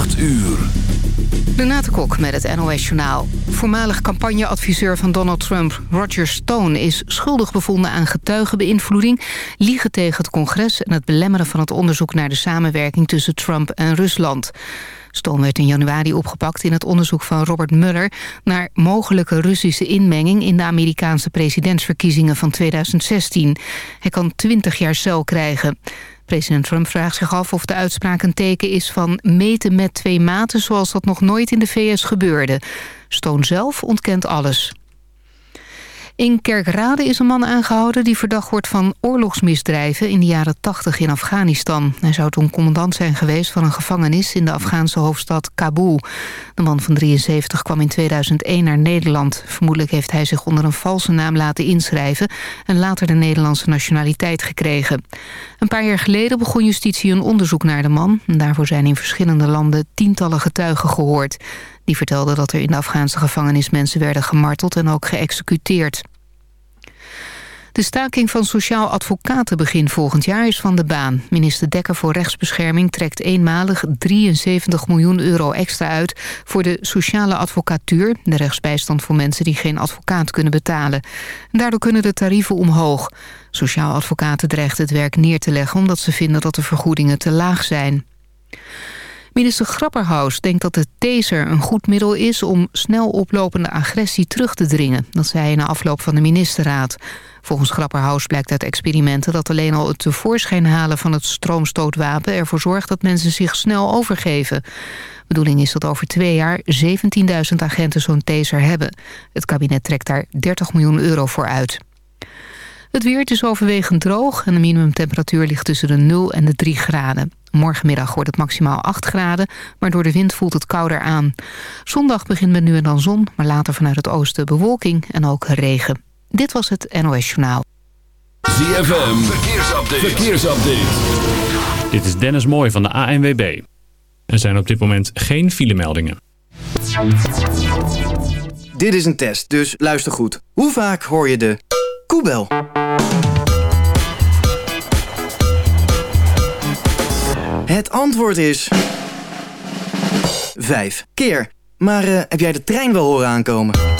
8 uur. Renate Kok met het NOS Journaal. Voormalig campagneadviseur van Donald Trump, Roger Stone... is schuldig bevonden aan getuigenbeïnvloeding... liegen tegen het congres en het belemmeren van het onderzoek... naar de samenwerking tussen Trump en Rusland. Stone werd in januari opgepakt in het onderzoek van Robert Mueller... naar mogelijke Russische inmenging in de Amerikaanse presidentsverkiezingen van 2016. Hij kan 20 jaar cel krijgen. President Trump vraagt zich af of de uitspraak een teken is van meten met twee maten... zoals dat nog nooit in de VS gebeurde. Stone zelf ontkent alles. In Kerkrade is een man aangehouden die verdacht wordt van oorlogsmisdrijven in de jaren 80 in Afghanistan. Hij zou toen commandant zijn geweest van een gevangenis in de Afghaanse hoofdstad Kabul. De man van 73 kwam in 2001 naar Nederland. Vermoedelijk heeft hij zich onder een valse naam laten inschrijven en later de Nederlandse nationaliteit gekregen. Een paar jaar geleden begon justitie een onderzoek naar de man. Daarvoor zijn in verschillende landen tientallen getuigen gehoord. Die vertelden dat er in de Afghaanse gevangenis mensen werden gemarteld en ook geëxecuteerd. De staking van sociaal advocaten begin volgend jaar is van de baan. Minister Dekker voor Rechtsbescherming trekt eenmalig 73 miljoen euro extra uit... voor de sociale advocatuur, de rechtsbijstand voor mensen die geen advocaat kunnen betalen. Daardoor kunnen de tarieven omhoog. Sociaal advocaten dreigen het werk neer te leggen... omdat ze vinden dat de vergoedingen te laag zijn. Minister Grapperhaus denkt dat de taser een goed middel is... om snel oplopende agressie terug te dringen. Dat zei hij na afloop van de ministerraad. Volgens Grapperhaus blijkt uit experimenten dat alleen al het tevoorschijn halen van het stroomstootwapen ervoor zorgt dat mensen zich snel overgeven. bedoeling is dat over twee jaar 17.000 agenten zo'n taser hebben. Het kabinet trekt daar 30 miljoen euro voor uit. Het weer is overwegend droog en de minimumtemperatuur ligt tussen de 0 en de 3 graden. Morgenmiddag wordt het maximaal 8 graden, maar door de wind voelt het kouder aan. Zondag begint met nu en dan zon, maar later vanuit het oosten bewolking en ook regen. Dit was het NOS Journaal. ZFM, verkeersupdate. verkeersupdate. Dit is Dennis Mooij van de ANWB. Er zijn op dit moment geen filemeldingen. Dit is een test, dus luister goed. Hoe vaak hoor je de koebel? Het antwoord is... Vijf keer. Maar uh, heb jij de trein wel horen aankomen?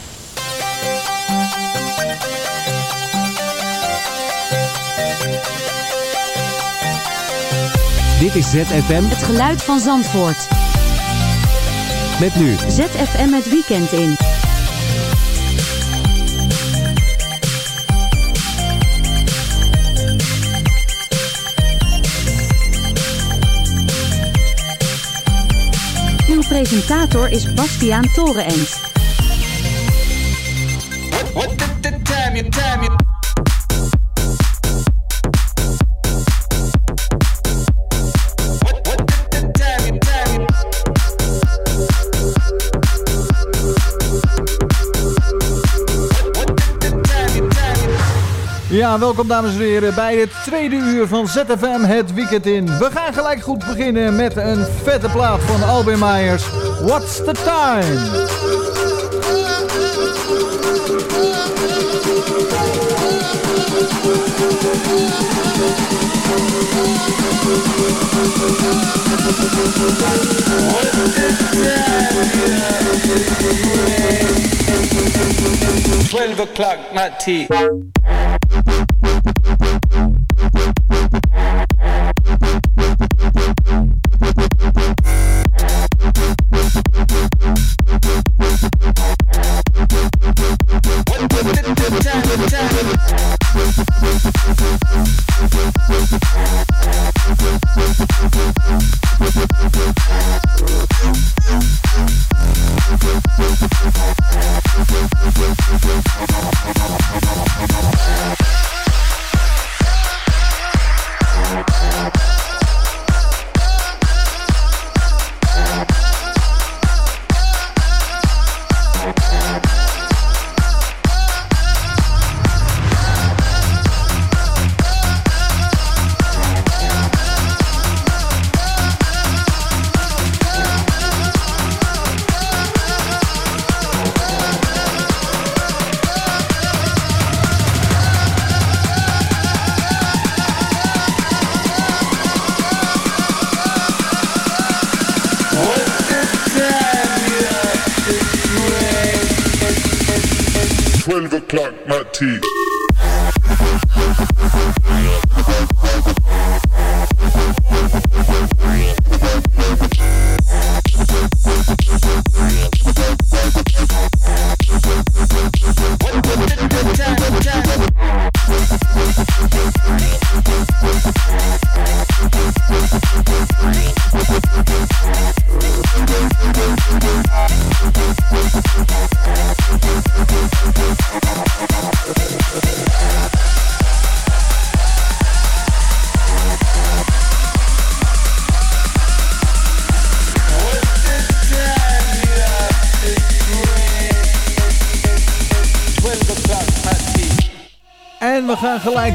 Dit is ZFM. Het geluid van Zandvoort. Met nu. ZFM het weekend in. Uw presentator is Bastiaan Torenent. What the, the time you time you Ja, welkom dames en heren bij het tweede uur van ZFM het weekend in. We gaan gelijk goed beginnen met een vette plaat van Albin Myers. What's the time? Twelve o'clock, not tea.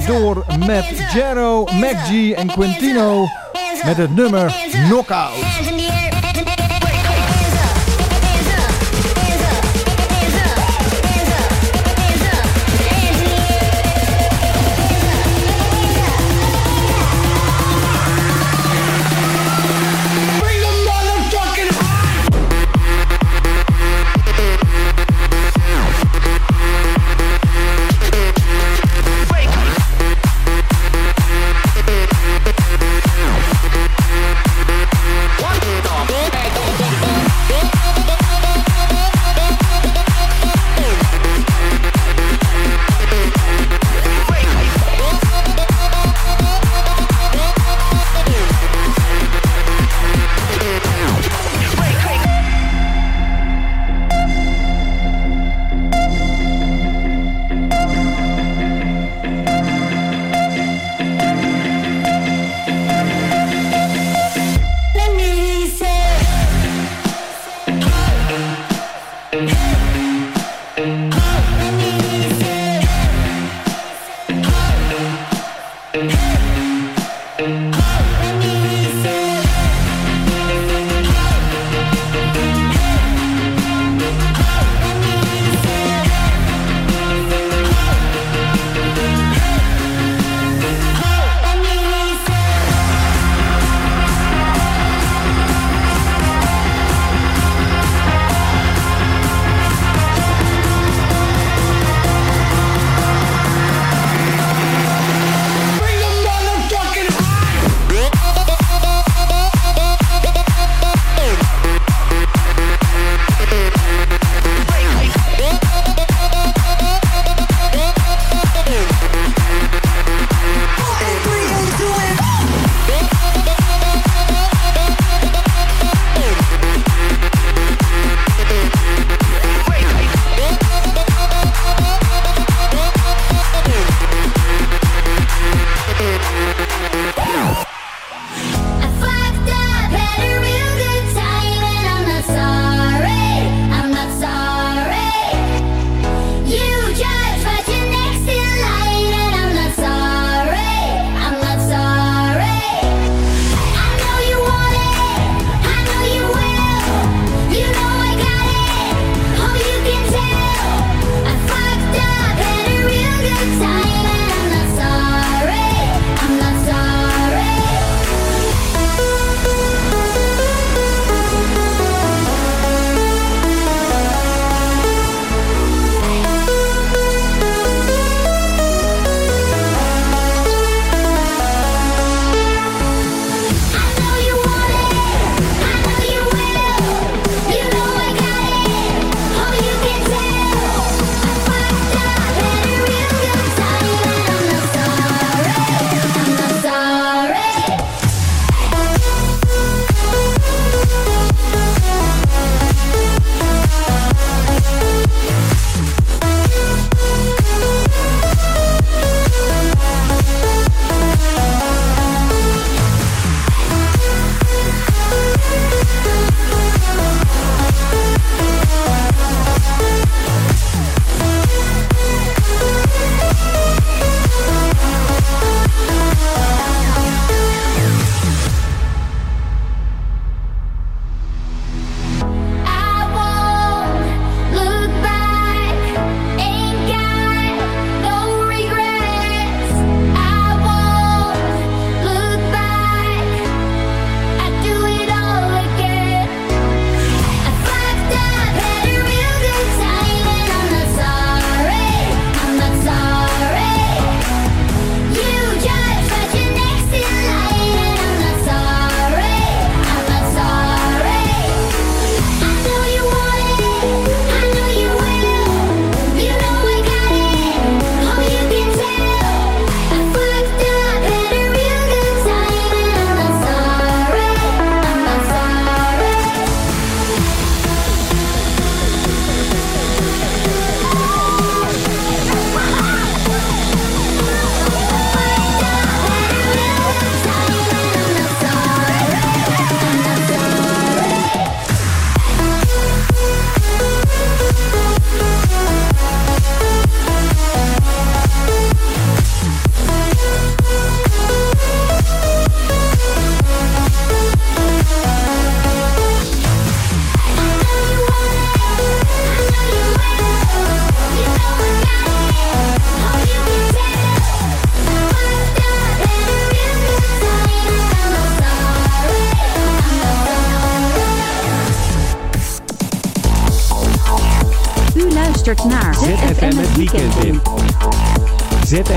Door met Jero, MacG en Quintino met het nummer Knockout.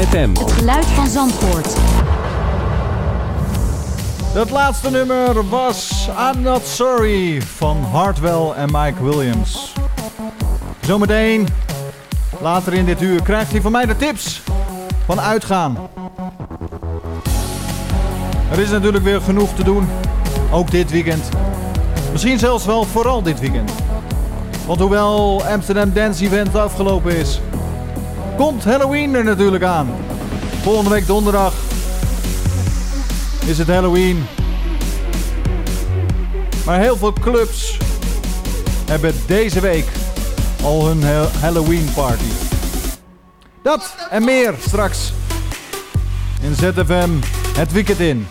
ZFM. Het geluid van Zandvoort. Dat laatste nummer was I'm Not Sorry van Hartwell en Mike Williams. Zometeen, later in dit uur, krijgt hij van mij de tips van uitgaan. Er is natuurlijk weer genoeg te doen, ook dit weekend. Misschien zelfs wel vooral dit weekend. Want hoewel Amsterdam Dance Event afgelopen is, komt Halloween er natuurlijk aan. Volgende week donderdag is het Halloween. Maar heel veel clubs hebben deze week al hun ha- Halloween party. Dat en meer straks in ZFM het weekend in.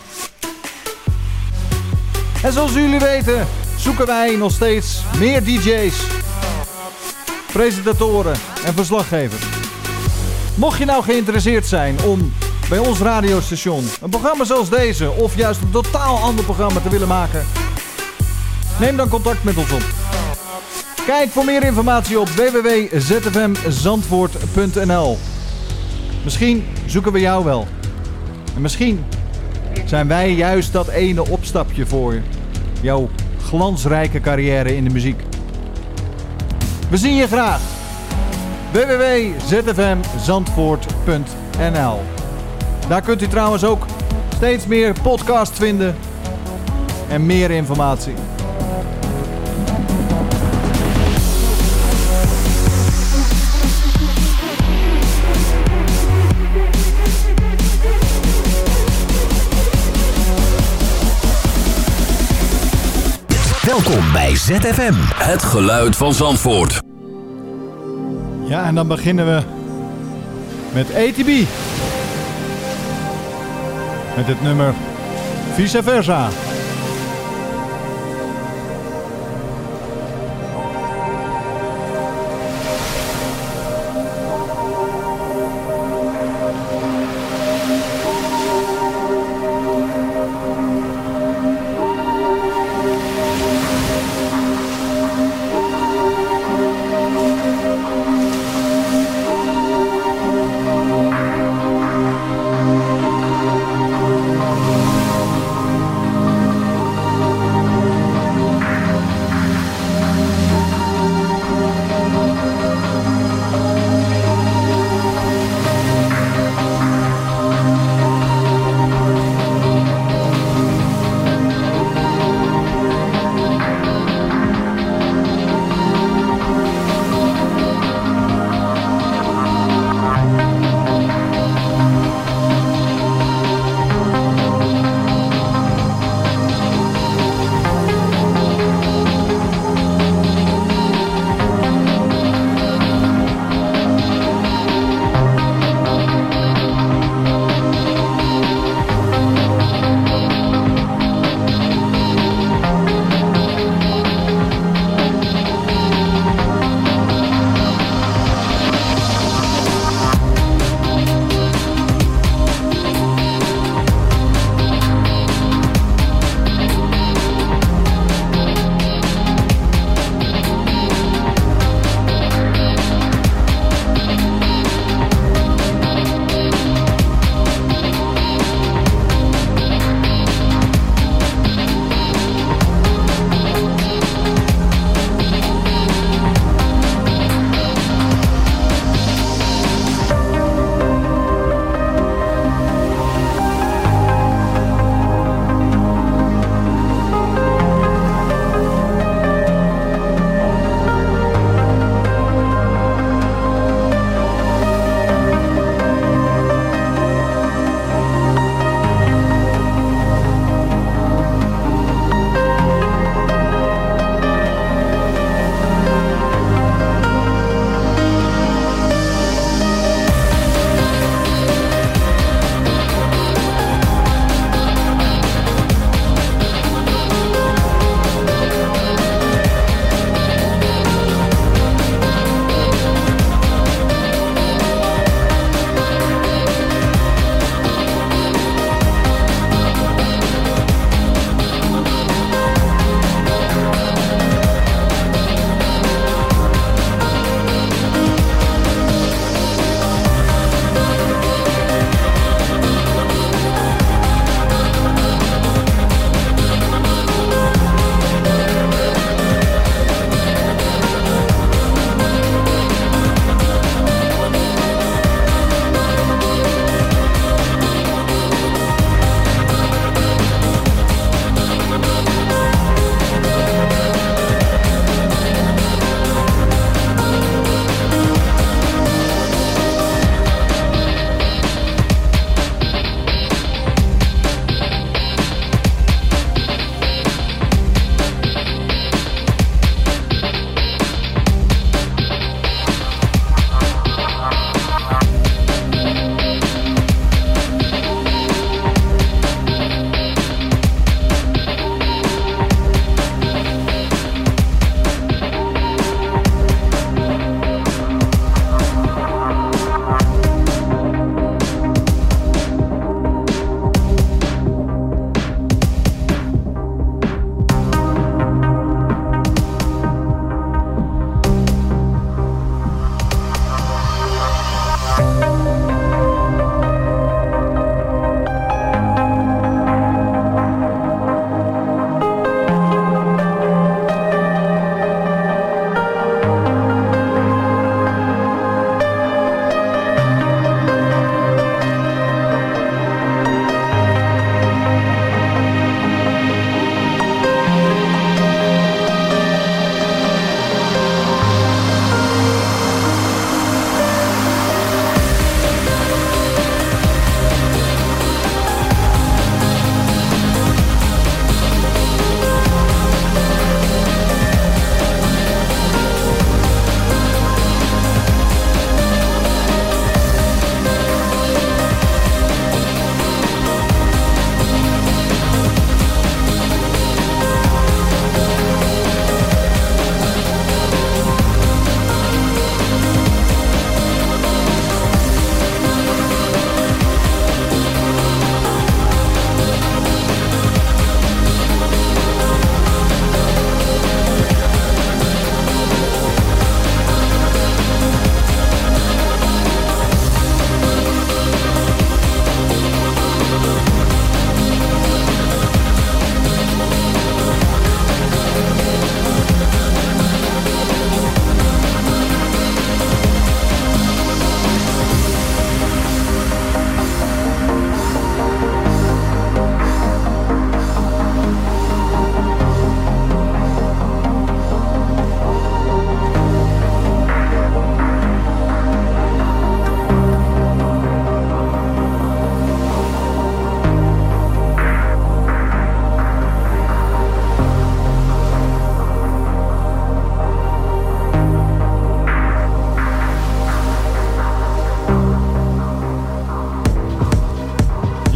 En zoals jullie weten zoeken wij nog steeds meer DJ's, presentatoren en verslaggevers. Mocht je nou geïnteresseerd zijn om bij ons radiostation een programma zoals deze of juist een totaal ander programma te willen maken, neem dan contact met ons op. Kijk voor meer informatie op www.zfmzandvoort.nl. Misschien zoeken we jou wel. En misschien zijn wij juist dat ene opstapje voor. Jouw glansrijke carrière in de muziek. We zien je graag. www.zfmzandvoort.nl Daar kunt u trouwens ook steeds meer podcasts vinden en meer informatie. Welkom bij ZFM. Het geluid van Zandvoort. Ja, en dan beginnen we met ATB. Met het nummer Vice Versa.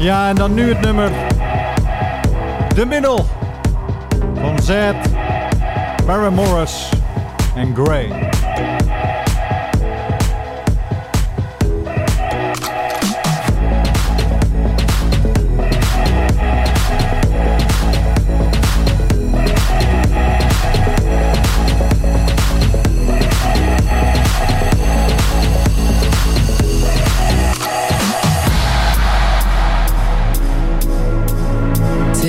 Ja, en dan nu het nummer. De middel. Van Z, Barry Morris en Gray.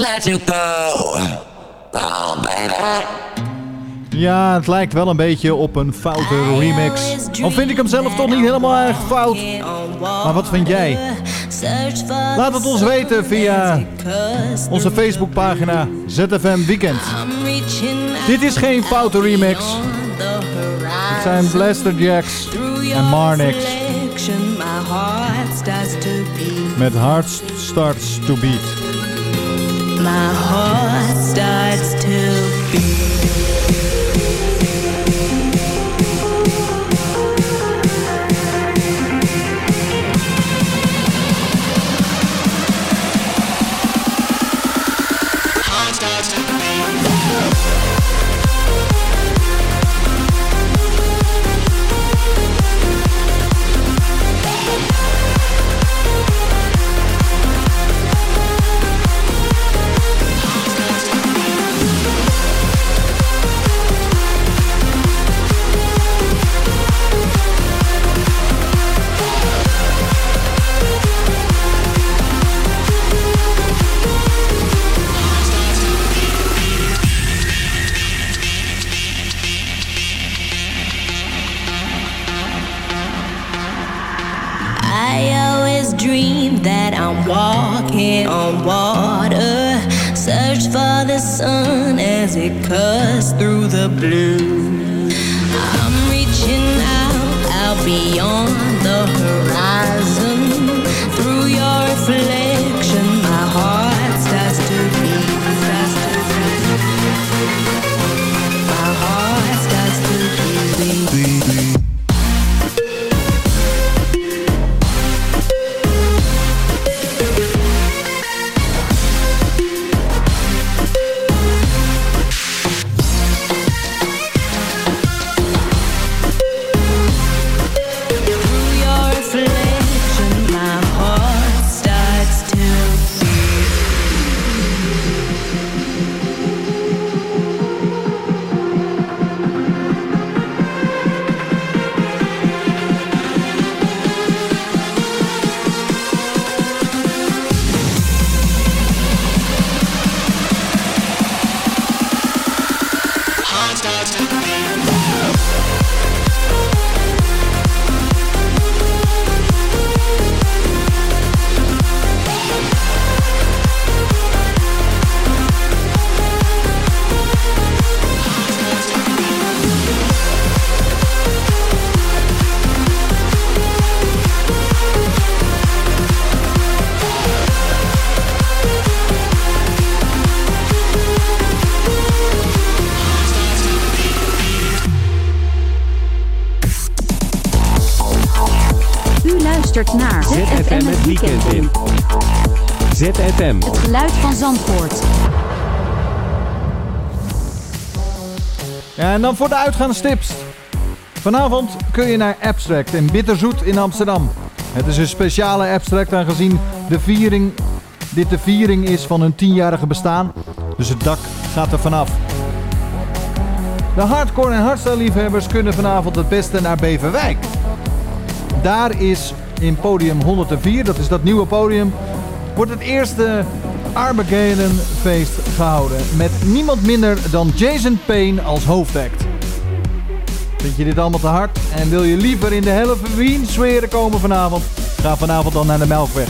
Let you go. Oh, baby. Ja, het lijkt wel een beetje op een foute remix. Al vind ik hem zelf toch niet helemaal erg fout. Maar wat vind jij? Laat het ons weten via onze Facebookpagina ZFM Weekend. Dit is geen foute remix. Het zijn Blaster Jacks en Marnix met Heart Starts to Beat. My heart starts to it cuts through the blue. Voor de uitgaanstips. Vanavond kun je naar Abstract in Bitterzoet in Amsterdam. Het is een speciale Abstract aangezien de viering, dit de viering is van hun tienjarige bestaan. Dus het dak gaat er vanaf. De hardcore en hardstyle liefhebbers kunnen vanavond het beste naar Beverwijk. Daar is in podium 104, dat is dat nieuwe podium, wordt het eerste Armageddon feest gehouden. Met niemand minder dan Jason Payne als hoofdact. Vind je dit allemaal te hard en wil je liever in de Halloween sferen komen vanavond? Ga vanavond dan naar de Melkweg.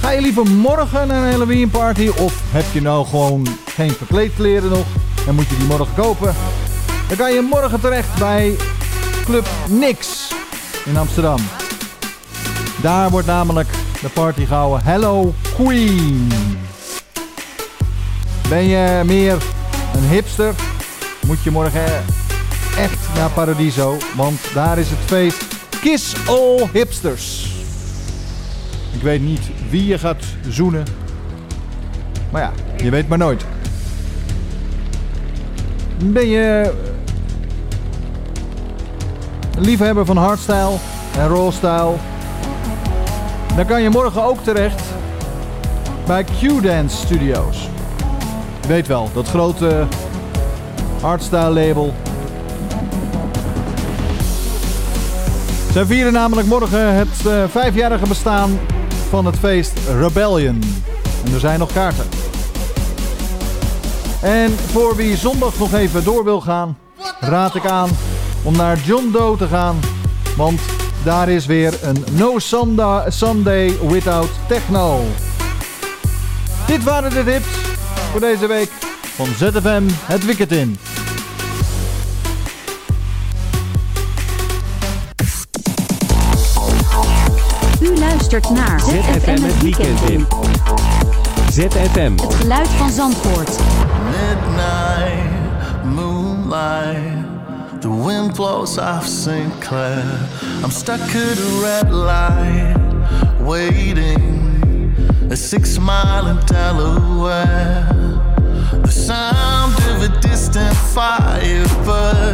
Ga je liever morgen naar een Halloween party of heb je nou gewoon geen verkleedkleren nog en moet je die morgen kopen? Dan kan je morgen terecht bij Club Nix in Amsterdam. Daar wordt namelijk de party gehouden Hello Queen. Ben je meer een hipster? Moet je morgen echt naar Paradiso, want daar is het feest Kiss All Hipsters. Ik weet niet wie je gaat zoenen. Maar ja, je weet maar nooit. Ben je liefhebber van hardstyle en rawstyle? Dan kan je morgen ook terecht bij Q-Dance Studios. Je weet wel, dat grote hardstyle label. Zij vieren namelijk morgen het eh, vijfjarige bestaan van het feest Rebellion. En er zijn nog kaarten. En voor wie zondag nog even door wil gaan, raad ik aan om naar John Doe te gaan. Want daar is weer een No Sunday, Without Techno. Dit waren de tips voor deze week van ZFM Het Weekend in. Luistert naar ZFM het weekend in. ZFM. Het geluid van Zandvoort. Midnight, moonlight, the wind blows off St. Clair. I'm stuck at a red light, waiting. A six mile in Delaware. The sound of a distant firebird,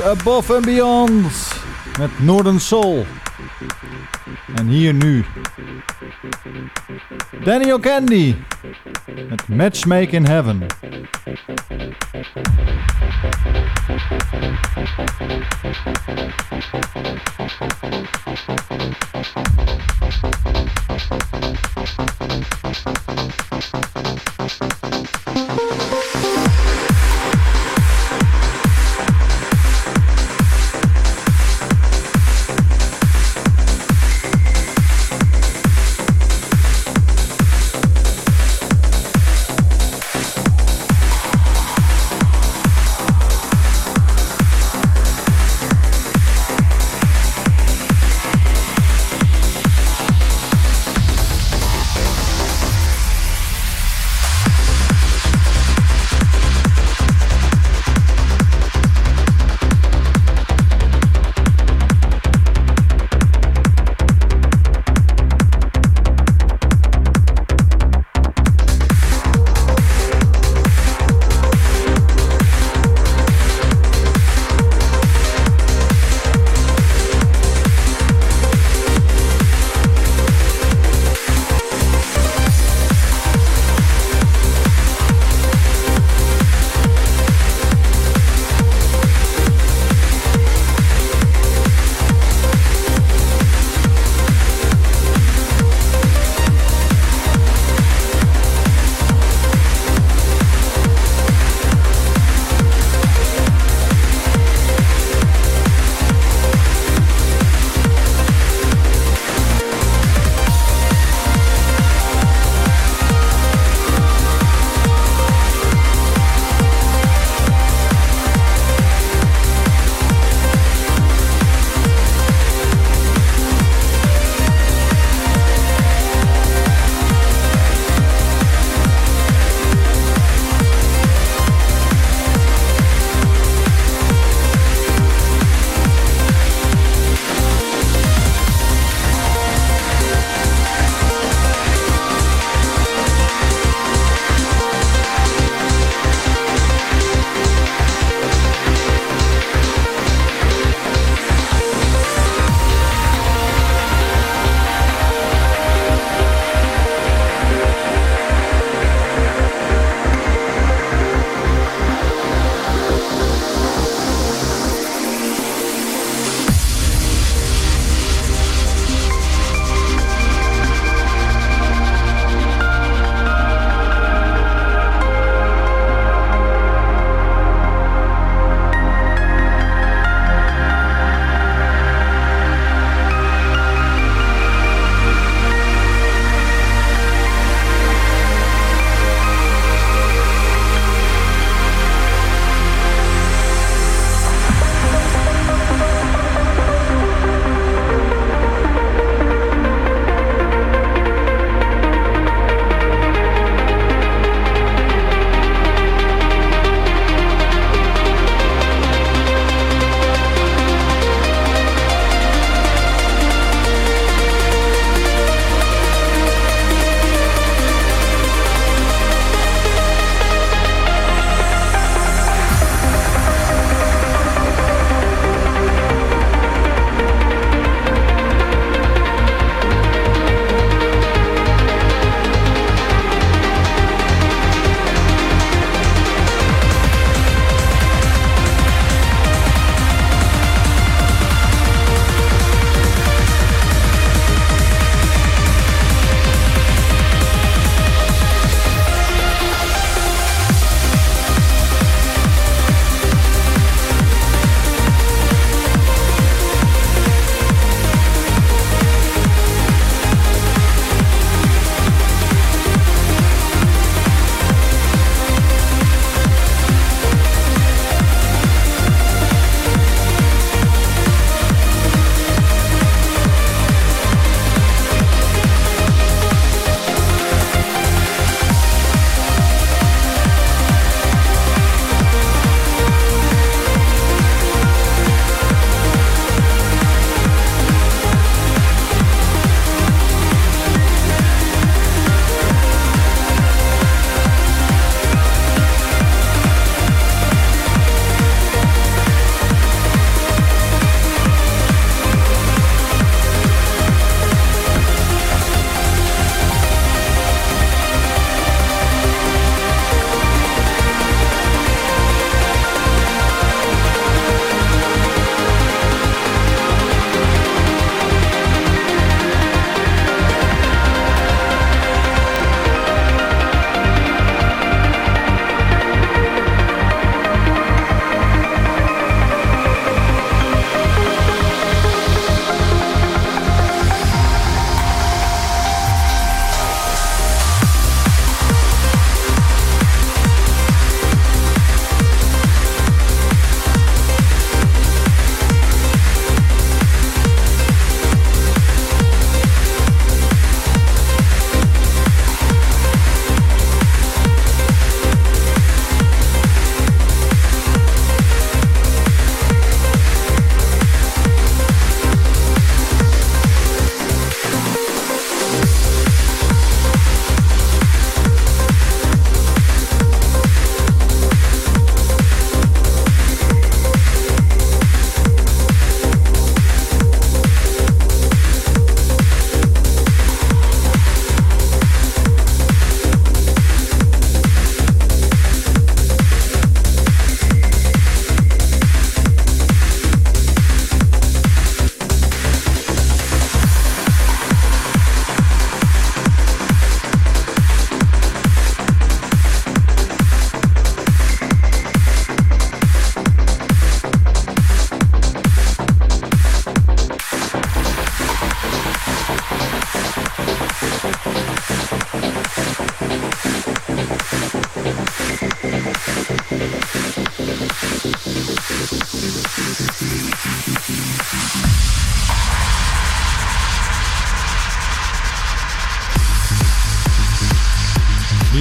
Above and Beyond met Northern Soul. En hier nu Daniel Candy met Matchmake in Heaven.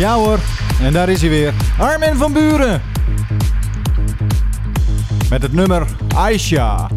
Ja hoor, en daar is hij weer. Armin van Buren. Met het nummer Aisha.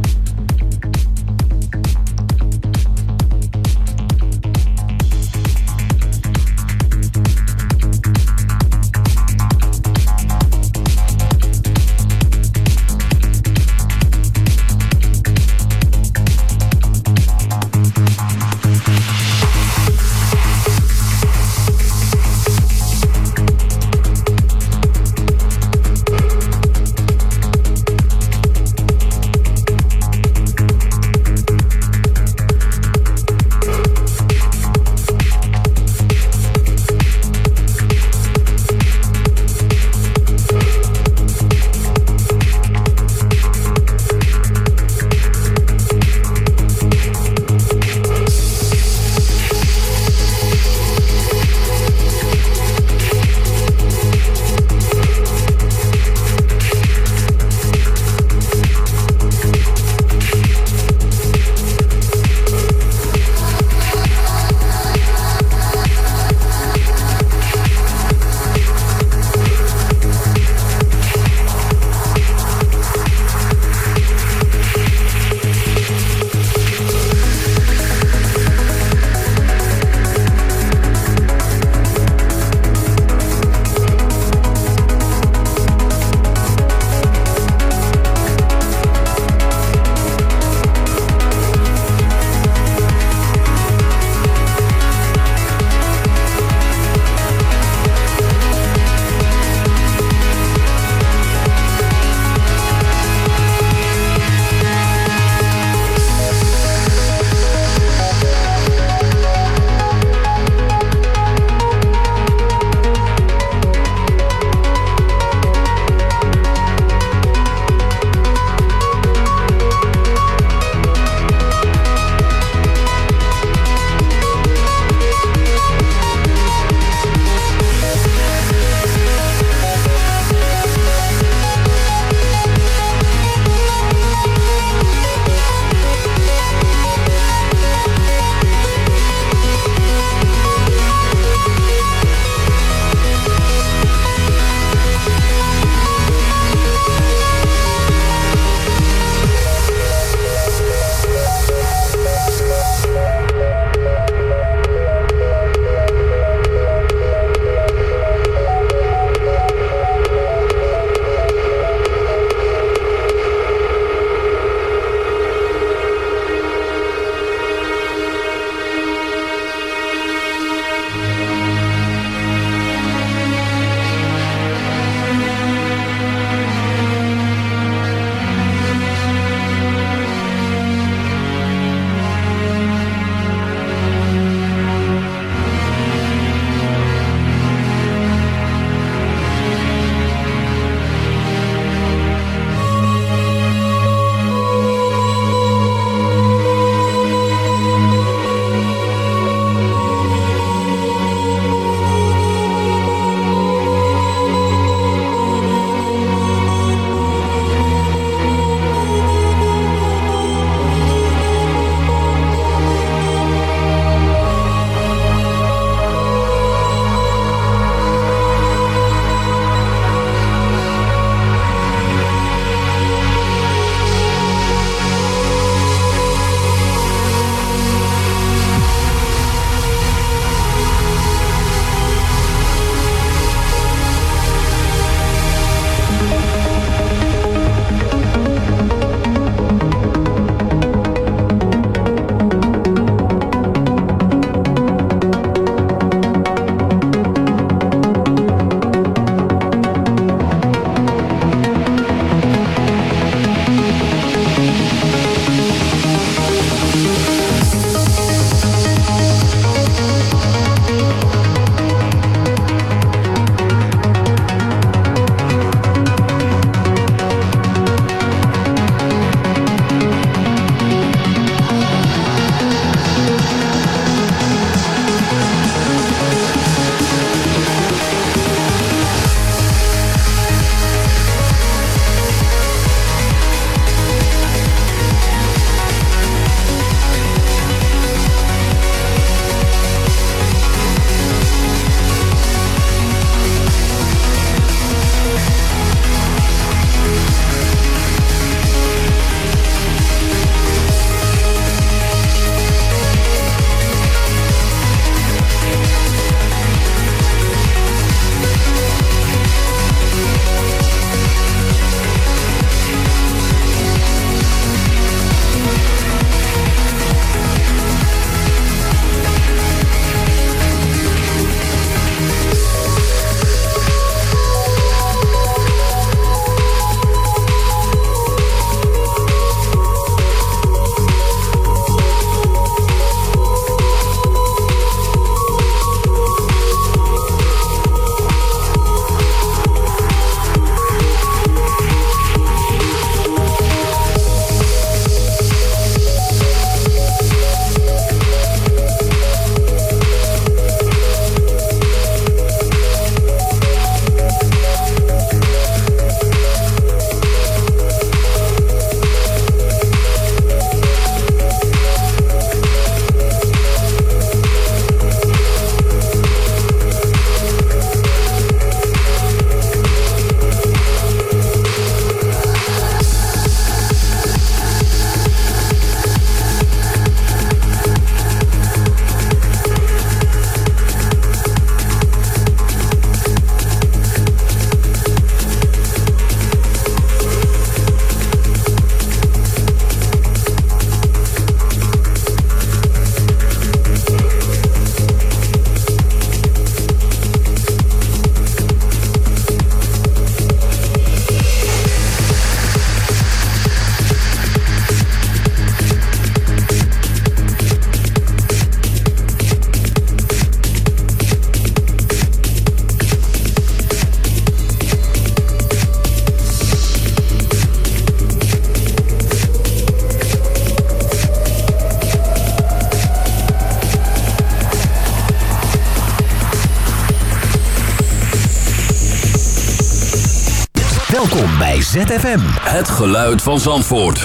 ZFM. Het geluid van Zandvoort.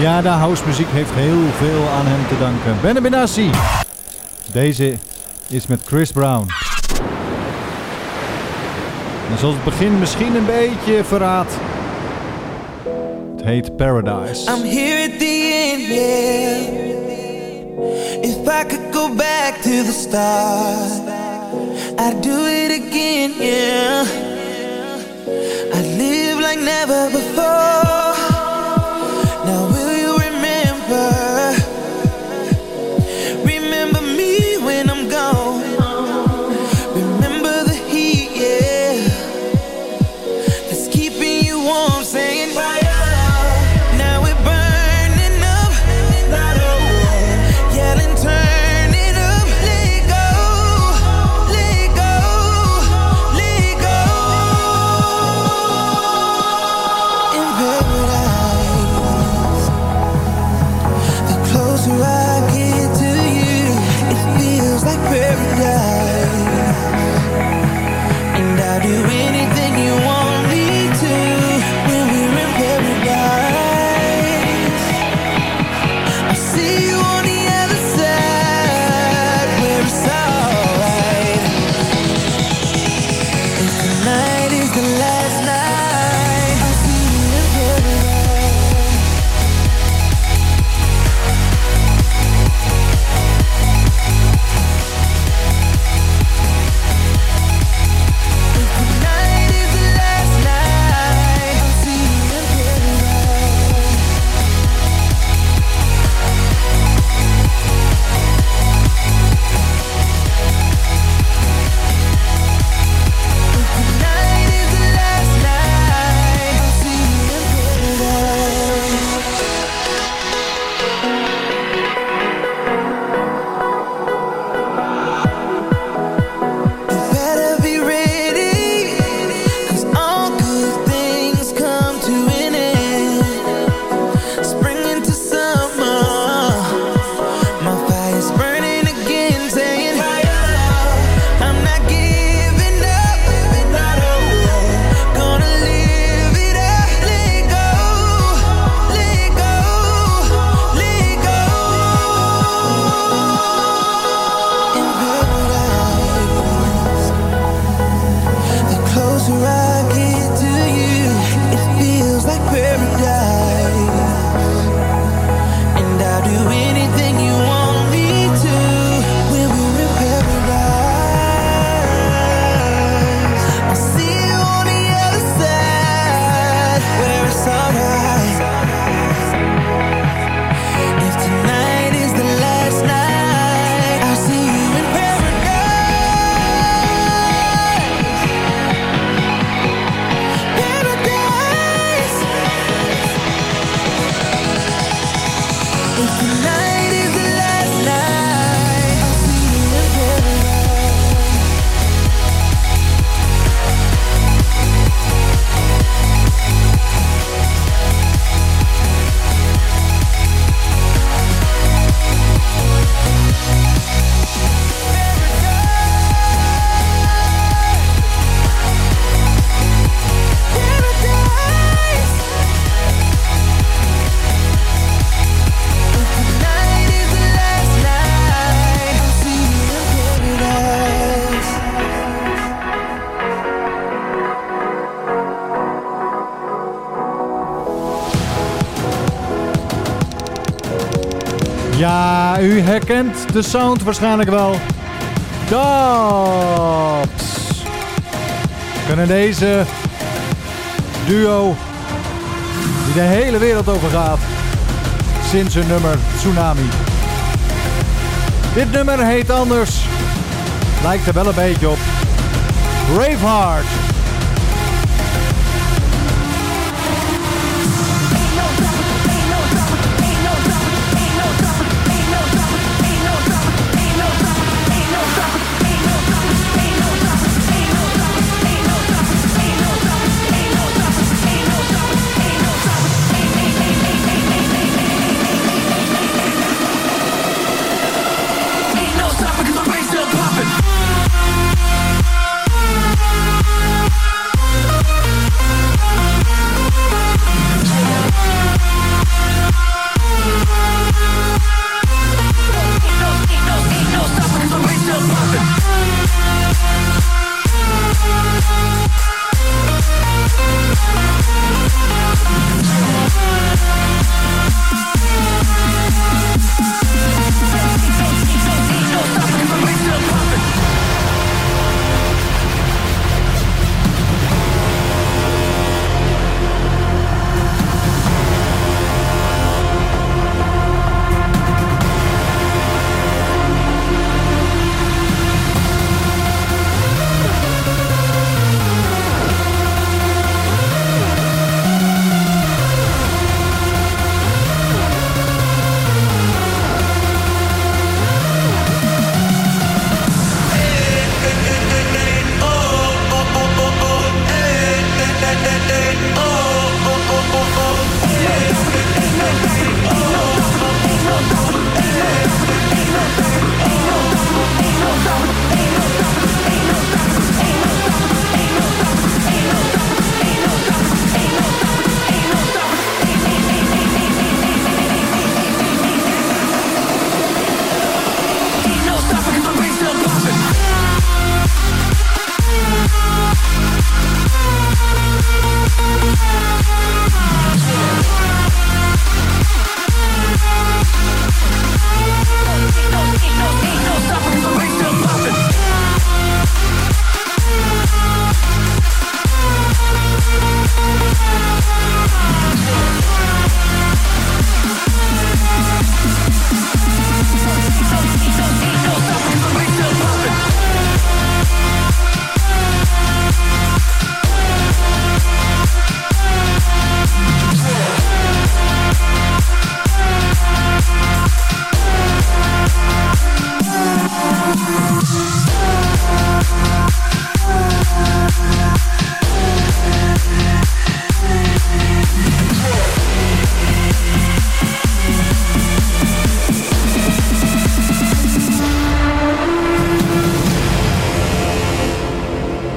Ja, de housemuziek heeft heel veel aan hem te danken. Ben Benassi. Deze is met Chris Brown. En zoals het begin misschien een beetje verraad? Hate Paradise. I'm here at the end, yeah. If I could go back to the start, I'd do it again, yeah. I'd live like never before. kent de sound waarschijnlijk wel. Dubs. Kunnen deze duo die de hele wereld overgaat sinds hun nummer Tsunami. Dit nummer heet anders. Lijkt er wel een beetje op. Braveheart.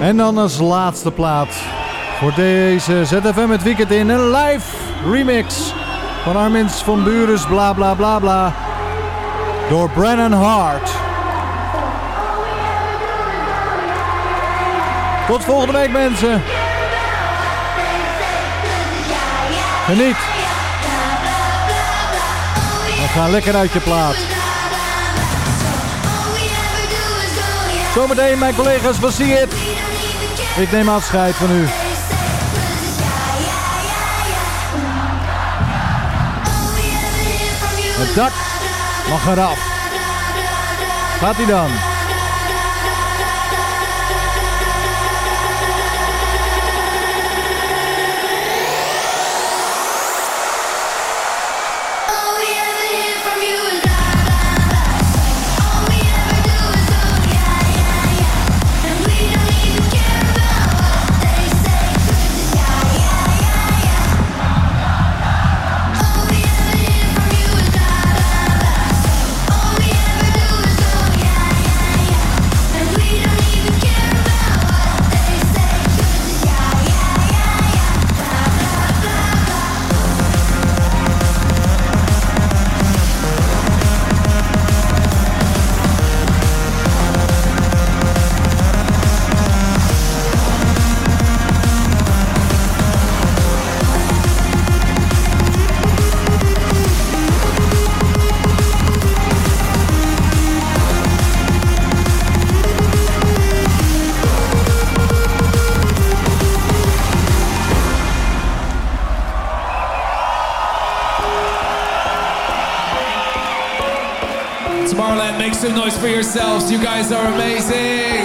En dan als laatste plaat voor deze ZFM het weekend in een live remix van Armin's van Buren's bla bla bla bla door Brennan Hart. Tot volgende week mensen. Geniet. We gaan lekker uit je plaat. Zometeen mijn collega's van See It. Ik neem afscheid van u. Het dak mag eraf. Gaat hij dan? Noise for yourselves. You guys are amazing.